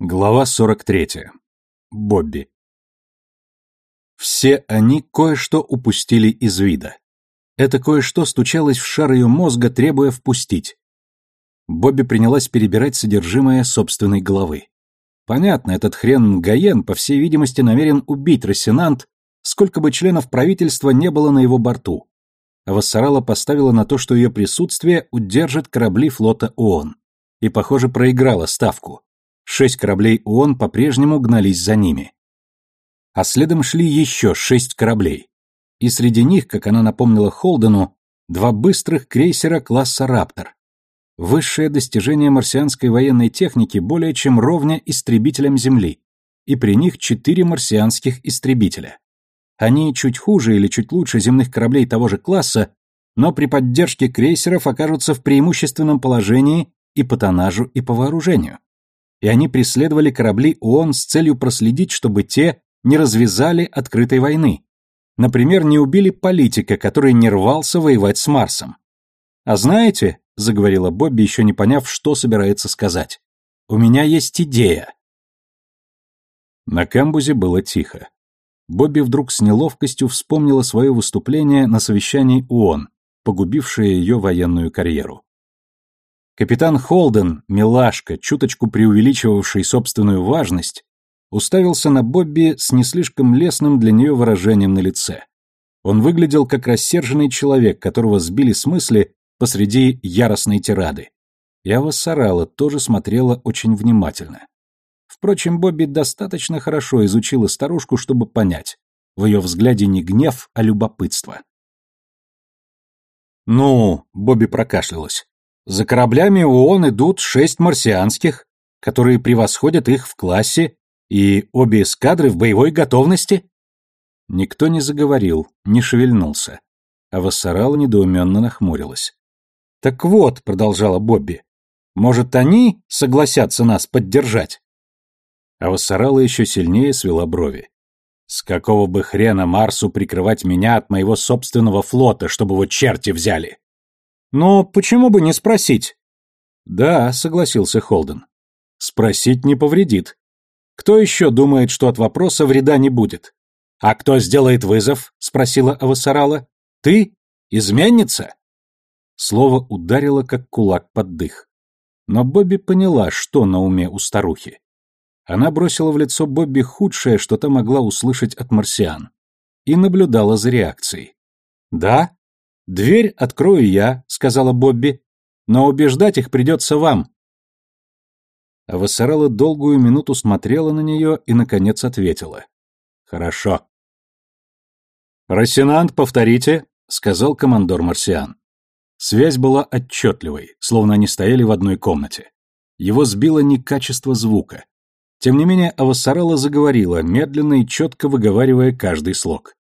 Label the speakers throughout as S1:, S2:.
S1: Глава 43. Бобби. Все они кое-что упустили из вида. Это кое-что стучалось в шар ее мозга, требуя впустить. Бобби принялась перебирать содержимое собственной головы. Понятно, этот хрен Гаен, по всей видимости, намерен убить Рассенант, сколько бы членов правительства не было на его борту. А Вассарала поставила на то, что ее присутствие удержит корабли флота ООН. И, похоже, проиграла ставку. Шесть кораблей ООН по-прежнему гнались за ними. А следом шли еще шесть кораблей. И среди них, как она напомнила Холдену, два быстрых крейсера класса «Раптор». Высшее достижение марсианской военной техники более чем ровня истребителям Земли, и при них четыре марсианских истребителя. Они чуть хуже или чуть лучше земных кораблей того же класса, но при поддержке крейсеров окажутся в преимущественном положении и по тоннажу, и по вооружению и они преследовали корабли ООН с целью проследить, чтобы те не развязали открытой войны. Например, не убили политика, который не рвался воевать с Марсом. «А знаете», — заговорила Бобби, еще не поняв, что собирается сказать, — «у меня есть идея». На камбузе было тихо. Бобби вдруг с неловкостью вспомнила свое выступление на совещании ООН, погубившее ее военную карьеру. Капитан Холден, милашка, чуточку преувеличивавший собственную важность, уставился на Бобби с не слишком лестным для нее выражением на лице. Он выглядел как рассерженный человек, которого сбили с мысли посреди яростной тирады. Я Вассарала тоже смотрела очень внимательно. Впрочем, Бобби достаточно хорошо изучила старушку, чтобы понять. В ее взгляде не гнев, а любопытство. «Ну», — Бобби прокашлялась, за кораблями ООН идут шесть марсианских, которые превосходят их в классе, и обе эскадры в боевой готовности. Никто не заговорил, не шевельнулся. А Вассарала недоуменно нахмурилась. «Так вот», — продолжала Бобби, — «может, они согласятся нас поддержать?» А Вассарала еще сильнее свела брови. «С какого бы хрена Марсу прикрывать меня от моего собственного флота, чтобы его черти взяли?» Но почему бы не спросить? Да, согласился Холден. Спросить не повредит. Кто еще думает, что от вопроса вреда не будет? А кто сделает вызов? спросила Авасарала. Ты? Изменница? Слово ударило, как кулак под дых. Но Бобби поняла, что на уме у старухи. Она бросила в лицо Бобби худшее, что та могла услышать от марсиан, и наблюдала за реакцией. «Да?» «Дверь открою я», — сказала Бобби, — «но убеждать их придется вам». А Вассарелла долгую минуту смотрела на нее и, наконец, ответила. «Хорошо». «Рассенант, повторите», — сказал командор Марсиан. Связь была отчетливой, словно они стояли в одной комнате. Его сбило не качество звука. Тем не менее, Авассарелла заговорила, медленно и четко выговаривая каждый слог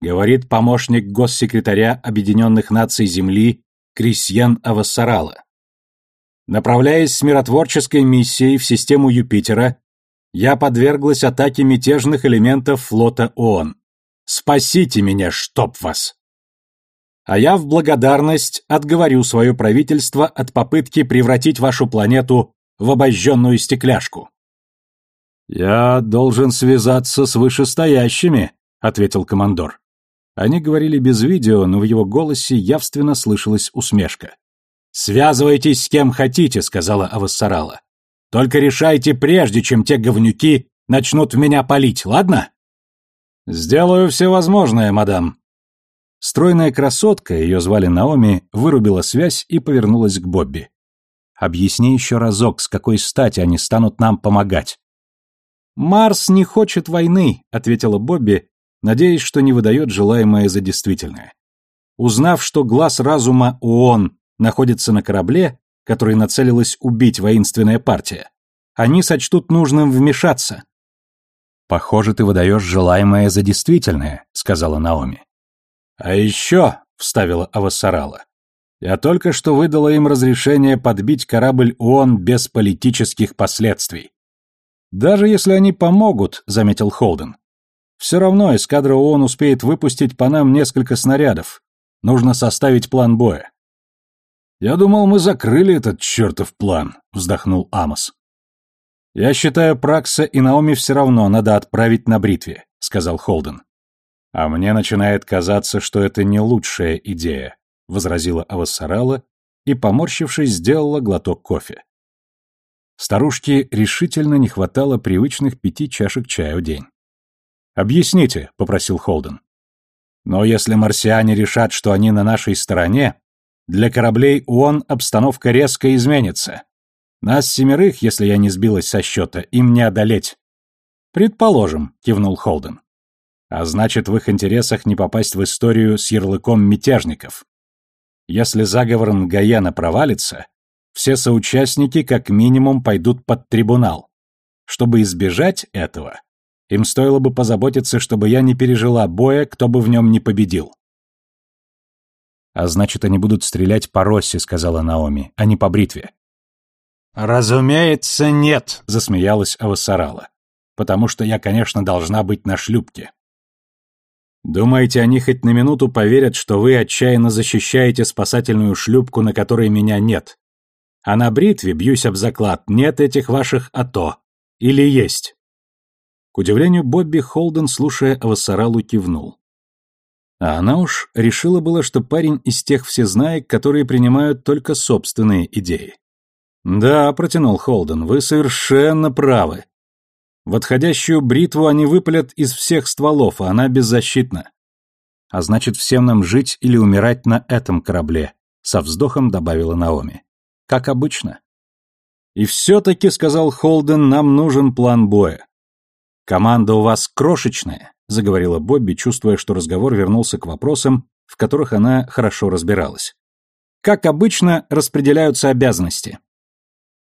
S1: говорит помощник госсекретаря Объединенных Наций Земли Крисьян Авассарала. Направляясь с миротворческой миссией в систему Юпитера, я подверглась атаке мятежных элементов флота ООН. Спасите меня, чтоб вас! А я в благодарность отговорю свое правительство от попытки превратить вашу планету в обожженную стекляшку. «Я должен связаться с вышестоящими», — ответил командор. Они говорили без видео, но в его голосе явственно слышалась усмешка. «Связывайтесь с кем хотите», — сказала Авассарала. «Только решайте прежде, чем те говнюки начнут в меня палить, ладно?» «Сделаю все возможное, мадам». Стройная красотка, ее звали Наоми, вырубила связь и повернулась к Бобби. «Объясни еще разок, с какой стати они станут нам помогать». «Марс не хочет войны», — ответила Бобби, надеясь, что не выдает желаемое за действительное. Узнав, что глаз разума ООН находится на корабле, который нацелилась убить воинственная партия, они сочтут нужным вмешаться. «Похоже, ты выдаешь желаемое за действительное», — сказала Наоми. «А еще», — вставила Авасарала, — «я только что выдала им разрешение подбить корабль ООН без политических последствий». «Даже если они помогут», — заметил Холден, все равно эскадра ООН успеет выпустить по нам несколько снарядов. Нужно составить план боя. «Я думал, мы закрыли этот чертов план», — вздохнул Амос. «Я считаю, Пракса и Наоми все равно надо отправить на бритве», — сказал Холден. «А мне начинает казаться, что это не лучшая идея», — возразила Авассарала и, поморщившись, сделала глоток кофе. Старушке решительно не хватало привычных пяти чашек чая в день. «Объясните», — попросил Холден. «Но если марсиане решат, что они на нашей стороне, для кораблей ООН обстановка резко изменится. Нас семерых, если я не сбилась со счета, им не одолеть. Предположим, кивнул Холден. А значит, в их интересах не попасть в историю с ярлыком мятежников. Если заговор Нгаяна провалится, все соучастники как минимум пойдут под трибунал. Чтобы избежать этого, им стоило бы позаботиться, чтобы я не пережила боя, кто бы в нем не победил. «А значит, они будут стрелять по Росси», — сказала Наоми, — «а не по бритве». «Разумеется, нет», — засмеялась Авасарала. «Потому что я, конечно, должна быть на шлюпке». «Думаете, они хоть на минуту поверят, что вы отчаянно защищаете спасательную шлюпку, на которой меня нет? А на бритве, бьюсь об заклад, нет этих ваших АТО. Или есть?» К удивлению Бобби, Холден, слушая Авасаралу, кивнул. А она уж решила было, что парень из тех всезнаек, которые принимают только собственные идеи. «Да», — протянул Холден, — «вы совершенно правы. В отходящую бритву они выпалят из всех стволов, а она беззащитна. А значит, всем нам жить или умирать на этом корабле», — со вздохом добавила Наоми. «Как обычно». «И все-таки», — сказал Холден, — «нам нужен план боя». «Команда у вас крошечная», — заговорила Бобби, чувствуя, что разговор вернулся к вопросам, в которых она хорошо разбиралась. «Как обычно распределяются обязанности?»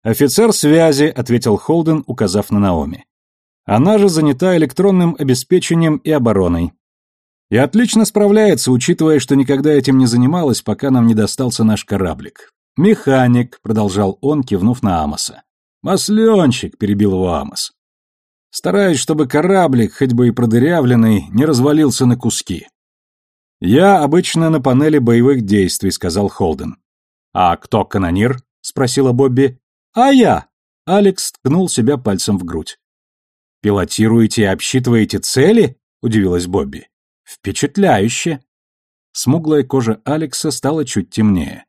S1: «Офицер связи», — ответил Холден, указав на Наоми. «Она же занята электронным обеспечением и обороной. И отлично справляется, учитывая, что никогда этим не занималась, пока нам не достался наш кораблик. «Механик», — продолжал он, кивнув на Амоса. «Масленщик», — перебил его Амос. «Стараюсь, чтобы кораблик, хоть бы и продырявленный, не развалился на куски». «Я обычно на панели боевых действий», — сказал Холден. «А кто канонир?» — спросила Бобби. «А я!» — Алекс ткнул себя пальцем в грудь. «Пилотируете и обсчитываете цели?» — удивилась Бобби. «Впечатляюще!» Смуглая кожа Алекса стала чуть темнее.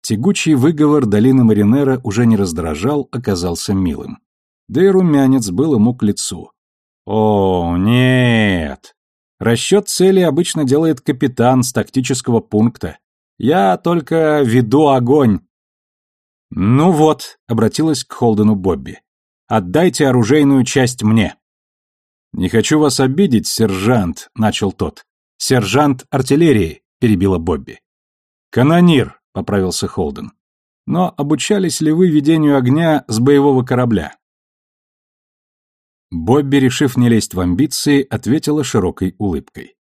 S1: Тягучий выговор долины Маринера уже не раздражал, оказался милым. Да и румянец был ему к лицу. «О, нет! Расчет цели обычно делает капитан с тактического пункта. Я только веду огонь, «Ну вот», — обратилась к Холдену Бобби, — «отдайте оружейную часть мне». «Не хочу вас обидеть, сержант», — начал тот. «Сержант артиллерии», — перебила Бобби. «Канонир», — поправился Холден. «Но обучались ли вы ведению огня с боевого корабля?» Бобби, решив не лезть в амбиции, ответила широкой улыбкой.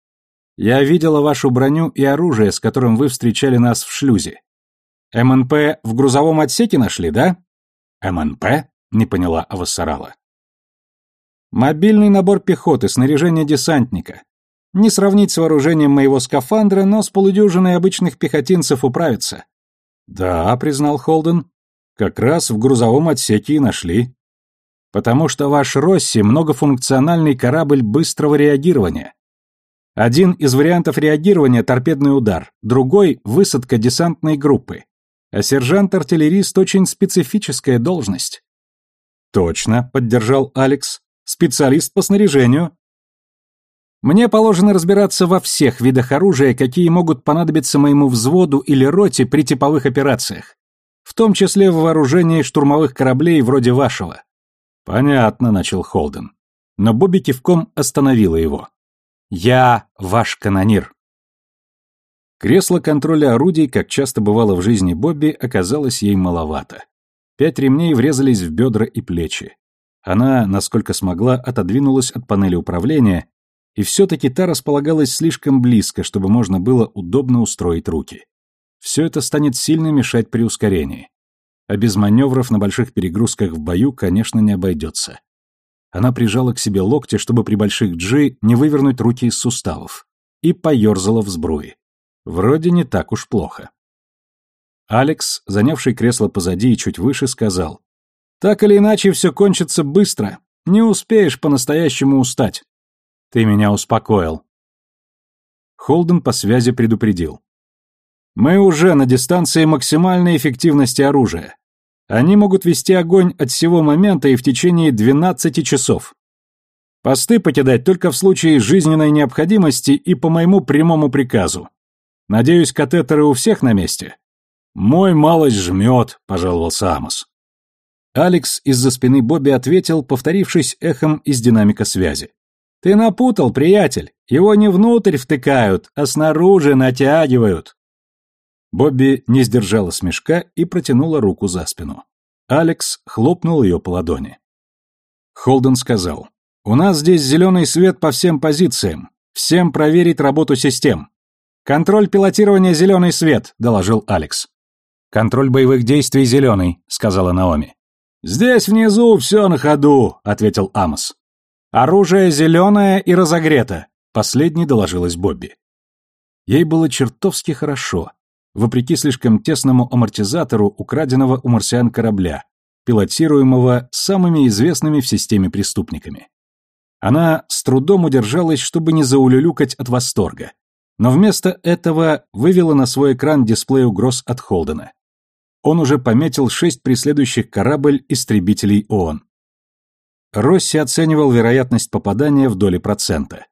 S1: «Я видела вашу броню и оружие, с которым вы встречали нас в шлюзе. МНП в грузовом отсеке нашли, да? МНП? Не поняла Авассарала. Мобильный набор пехоты, снаряжение десантника. Не сравнить с вооружением моего скафандра, но с полудюжиной обычных пехотинцев управиться. Да, признал Холден. Как раз в грузовом отсеке и нашли. Потому что ваш Росси многофункциональный корабль быстрого реагирования. Один из вариантов реагирования – торпедный удар, другой – высадка десантной группы. А сержант-артиллерист очень специфическая должность. Точно, поддержал Алекс. Специалист по снаряжению. Мне положено разбираться во всех видах оружия, какие могут понадобиться моему взводу или роте при типовых операциях, в том числе в вооружении штурмовых кораблей вроде вашего. Понятно, начал Холден. Но Бобби кивком остановила его. Я ваш канонир. Кресло контроля орудий, как часто бывало в жизни Бобби, оказалось ей маловато. Пять ремней врезались в бедра и плечи. Она, насколько смогла, отодвинулась от панели управления, и все-таки та располагалась слишком близко, чтобы можно было удобно устроить руки. Все это станет сильно мешать при ускорении. А без маневров на больших перегрузках в бою, конечно, не обойдется. Она прижала к себе локти, чтобы при больших джи не вывернуть руки из суставов, и поерзала в сбруе. Вроде не так уж плохо. Алекс, занявший кресло позади и чуть выше, сказал. Так или иначе, все кончится быстро. Не успеешь по-настоящему устать. Ты меня успокоил. Холден по связи предупредил. Мы уже на дистанции максимальной эффективности оружия. Они могут вести огонь от всего момента и в течение 12 часов. Посты покидать только в случае жизненной необходимости и по моему прямому приказу. Надеюсь, катетеры у всех на месте. Мой малость жмет, пожаловался Амос. Алекс из-за спины Бобби ответил, повторившись эхом из динамика связи. Ты напутал, приятель. Его не внутрь втыкают, а снаружи натягивают. Бобби не сдержала смешка и протянула руку за спину. Алекс хлопнул ее по ладони. Холден сказал, «У нас здесь зеленый свет по всем позициям. Всем проверить работу систем». «Контроль пилотирования зеленый свет», — доложил Алекс. «Контроль боевых действий зеленый», — сказала Наоми. «Здесь внизу все на ходу», — ответил Амос. «Оружие зеленое и разогрето», — последней доложилась Бобби. Ей было чертовски хорошо, вопреки слишком тесному амортизатору украденного у марсиан корабля, пилотируемого самыми известными в системе преступниками. Она с трудом удержалась, чтобы не заулюлюкать от восторга, но вместо этого вывела на свой экран дисплей угроз от Холдена. Он уже пометил шесть преследующих корабль истребителей ООН. Росси оценивал вероятность попадания в доли процента.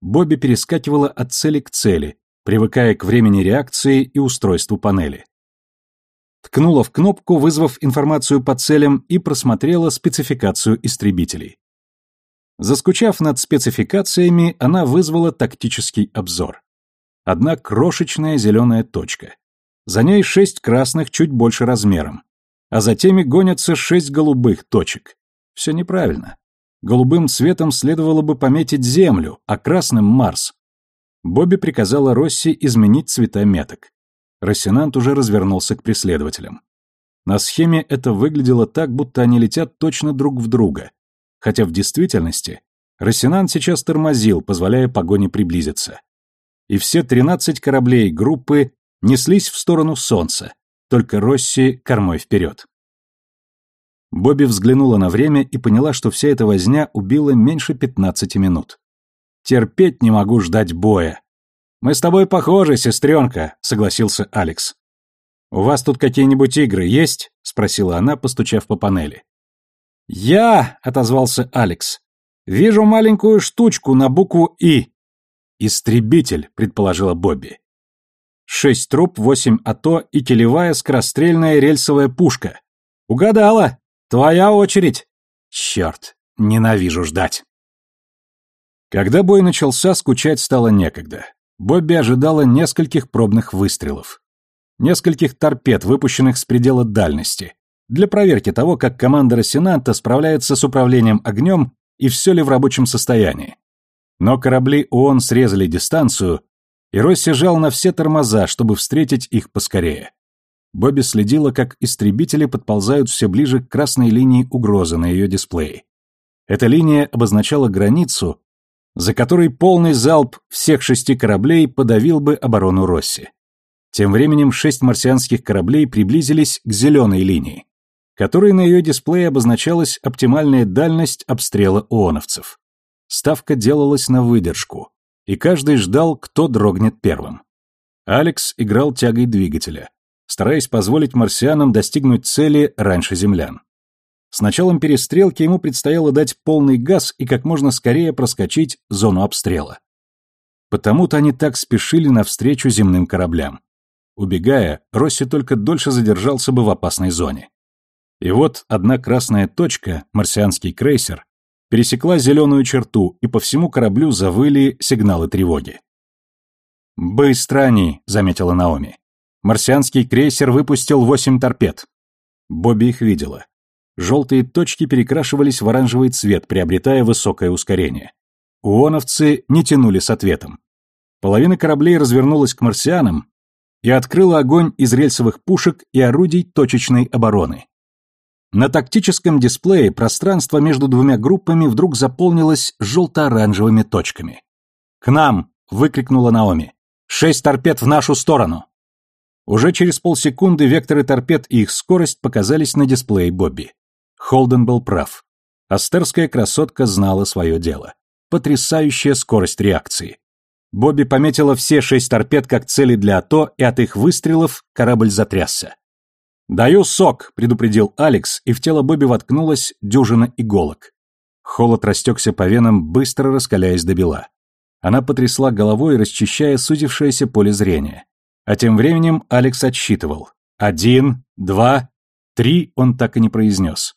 S1: Бобби перескакивала от цели к цели, привыкая к времени реакции и устройству панели. Ткнула в кнопку, вызвав информацию по целям, и просмотрела спецификацию истребителей. Заскучав над спецификациями, она вызвала тактический обзор. Одна крошечная зеленая точка. За ней шесть красных чуть больше размером. А за теми гонятся шесть голубых точек. Все неправильно. Голубым цветом следовало бы пометить Землю, а красным — Марс. Бобби приказала Росси изменить цвета меток. Рассенант уже развернулся к преследователям. На схеме это выглядело так, будто они летят точно друг в друга, хотя в действительности Рассенант сейчас тормозил, позволяя погоне приблизиться. И все 13 кораблей группы неслись в сторону Солнца, только Росси кормой вперед. Бобби взглянула на время и поняла, что вся эта возня убила меньше пятнадцати минут. «Терпеть не могу ждать боя». «Мы с тобой похожи, сестренка», — согласился Алекс. «У вас тут какие-нибудь игры есть?» — спросила она, постучав по панели. «Я», — отозвался Алекс, — «вижу маленькую штучку на букву «И». «Истребитель», — предположила Бобби. «Шесть труб, восемь АТО и телевая скорострельная рельсовая пушка». «Угадала!» Твоя очередь. Черт, ненавижу ждать. Когда бой начался, скучать стало некогда. Бобби ожидала нескольких пробных выстрелов. Нескольких торпед, выпущенных с предела дальности. Для проверки того, как команда Рассенанта справляется с управлением огнем и все ли в рабочем состоянии. Но корабли ООН срезали дистанцию, и Росси жал на все тормоза, чтобы встретить их поскорее. Бобби следила, как истребители подползают все ближе к красной линии угрозы на ее дисплее. Эта линия обозначала границу, за которой полный залп всех шести кораблей подавил бы оборону Росси. Тем временем шесть марсианских кораблей приблизились к зеленой линии, которой на ее дисплее обозначалась оптимальная дальность обстрела ооновцев. Ставка делалась на выдержку, и каждый ждал, кто дрогнет первым. Алекс играл тягой двигателя стараясь позволить марсианам достигнуть цели раньше землян. С началом перестрелки ему предстояло дать полный газ и как можно скорее проскочить зону обстрела. Потому-то они так спешили навстречу земным кораблям. Убегая, Росси только дольше задержался бы в опасной зоне. И вот одна красная точка, марсианский крейсер, пересекла зеленую черту, и по всему кораблю завыли сигналы тревоги. «Быстро они», — заметила Наоми. Марсианский крейсер выпустил восемь торпед. Бобби их видела. Желтые точки перекрашивались в оранжевый цвет, приобретая высокое ускорение. Уоновцы не тянули с ответом. Половина кораблей развернулась к марсианам и открыла огонь из рельсовых пушек и орудий точечной обороны. На тактическом дисплее пространство между двумя группами вдруг заполнилось желто-оранжевыми точками. «К нам!» — выкрикнула Наоми. «Шесть торпед в нашу сторону!» Уже через полсекунды векторы торпед и их скорость показались на дисплее Бобби. Холден был прав. Астерская красотка знала свое дело. Потрясающая скорость реакции. Бобби пометила все шесть торпед как цели для АТО, и от их выстрелов корабль затрясся. «Даю сок», — предупредил Алекс, и в тело Бобби воткнулась дюжина иголок. Холод растекся по венам, быстро раскаляясь до бела. Она потрясла головой, расчищая сузившееся поле зрения. А тем временем Алекс отсчитывал. Один, два, три он так и не произнес.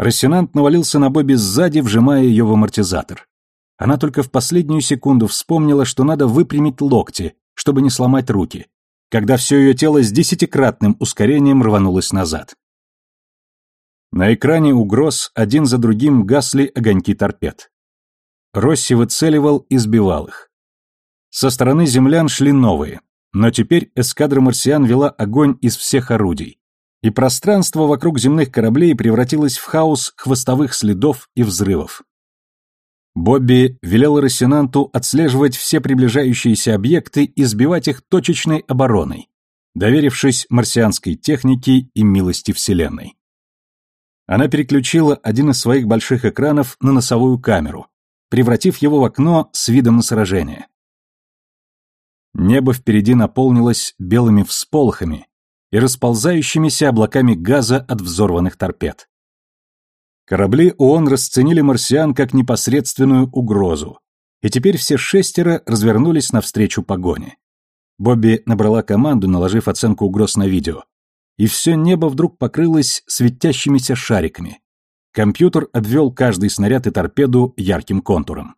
S1: Рассенант навалился на Бобби сзади, вжимая ее в амортизатор. Она только в последнюю секунду вспомнила, что надо выпрямить локти, чтобы не сломать руки, когда все ее тело с десятикратным ускорением рванулось назад. На экране угроз один за другим гасли огоньки торпед. Росси выцеливал и сбивал их. Со стороны землян шли новые, но теперь эскадра марсиан вела огонь из всех орудий, и пространство вокруг земных кораблей превратилось в хаос хвостовых следов и взрывов. Бобби велел Рассенанту отслеживать все приближающиеся объекты и сбивать их точечной обороной, доверившись марсианской технике и милости Вселенной. Она переключила один из своих больших экранов на носовую камеру, превратив его в окно с видом на сражение. Небо впереди наполнилось белыми всполохами и расползающимися облаками газа от взорванных торпед. Корабли ООН расценили марсиан как непосредственную угрозу, и теперь все шестеро развернулись навстречу погоне. Бобби набрала команду, наложив оценку угроз на видео, и все небо вдруг покрылось светящимися шариками. Компьютер обвел каждый снаряд и торпеду ярким контуром.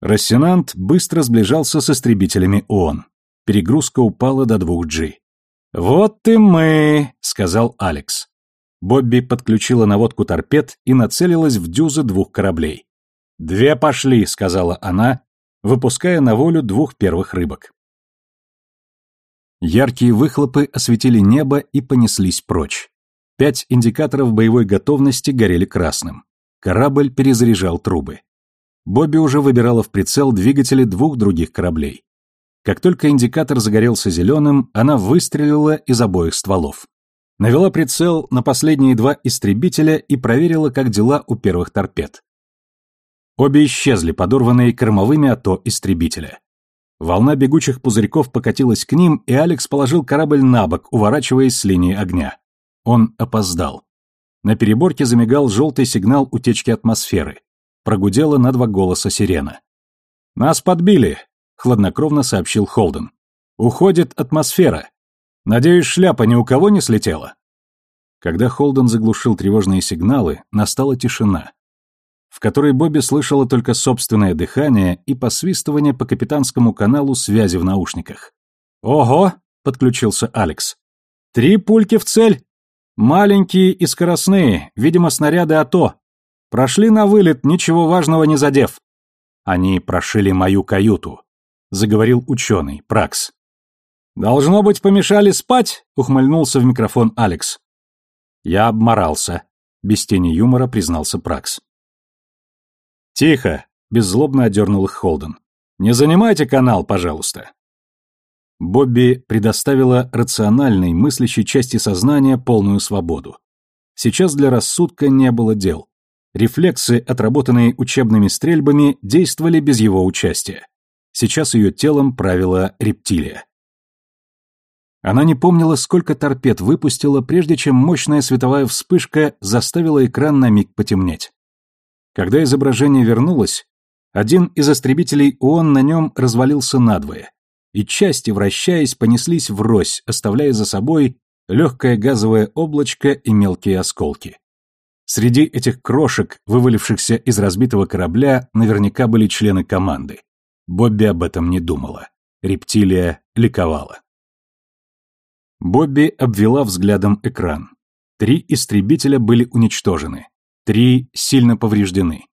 S1: Рассенант быстро сближался с истребителями ООН. Перегрузка упала до двух g «Вот и мы», — сказал Алекс. Бобби подключила наводку торпед и нацелилась в дюзы двух кораблей. «Две пошли», — сказала она, выпуская на волю двух первых рыбок. Яркие выхлопы осветили небо и понеслись прочь. Пять индикаторов боевой готовности горели красным. Корабль перезаряжал трубы. Бобби уже выбирала в прицел двигатели двух других кораблей. Как только индикатор загорелся зеленым, она выстрелила из обоих стволов. Навела прицел на последние два истребителя и проверила, как дела у первых торпед. Обе исчезли, подорванные кормовыми АТО истребителя. Волна бегучих пузырьков покатилась к ним, и Алекс положил корабль на бок, уворачиваясь с линии огня. Он опоздал. На переборке замигал желтый сигнал утечки атмосферы. Прогудела на два голоса сирена. «Нас подбили», — хладнокровно сообщил Холден. «Уходит атмосфера. Надеюсь, шляпа ни у кого не слетела?» Когда Холден заглушил тревожные сигналы, настала тишина, в которой Бобби слышала только собственное дыхание и посвистывание по капитанскому каналу связи в наушниках. «Ого!» — подключился Алекс. «Три пульки в цель! Маленькие и скоростные, видимо, снаряды АТО. Прошли на вылет, ничего важного не задев». «Они прошили мою каюту», — заговорил ученый, Пракс. «Должно быть, помешали спать?» — ухмыльнулся в микрофон Алекс. «Я обморался», — без тени юмора признался Пракс. «Тихо!» — беззлобно одернул их Холден. «Не занимайте канал, пожалуйста». Бобби предоставила рациональной, мыслящей части сознания полную свободу. Сейчас для рассудка не было дел. Рефлексы, отработанные учебными стрельбами, действовали без его участия. Сейчас ее телом правила рептилия. Она не помнила, сколько торпед выпустила, прежде чем мощная световая вспышка заставила экран на миг потемнеть. Когда изображение вернулось, один из истребителей ООН на нем развалился надвое, и части, вращаясь, понеслись врозь, оставляя за собой легкое газовое облачко и мелкие осколки. Среди этих крошек, вывалившихся из разбитого корабля, наверняка были члены команды. Бобби об этом не думала. Рептилия ликовала. Бобби обвела взглядом экран. Три истребителя были уничтожены. Три сильно повреждены.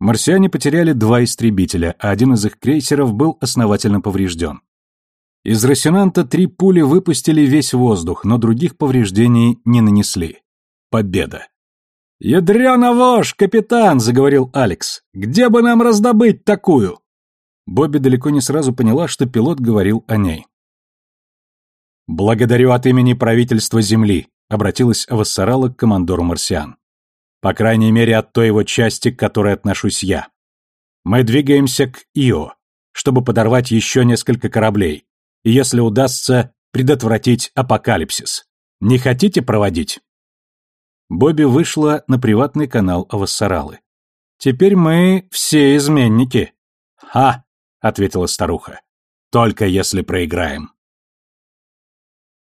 S1: Марсиане потеряли два истребителя, а один из их крейсеров был основательно поврежден. Из Росинанта три пули выпустили весь воздух, но других повреждений не нанесли. Победа. «Ядрёна вошь, капитан!» — заговорил Алекс. «Где бы нам раздобыть такую?» Бобби далеко не сразу поняла, что пилот говорил о ней. «Благодарю от имени правительства Земли», — обратилась Авассарала к командору Марсиан. «По крайней мере, от той его части, к которой отношусь я. Мы двигаемся к Ио, чтобы подорвать еще несколько кораблей, и если удастся, предотвратить апокалипсис. Не хотите проводить?» Бобби вышла на приватный канал Авассаралы. «Теперь мы все изменники». «Ха!» — ответила старуха. «Только если проиграем».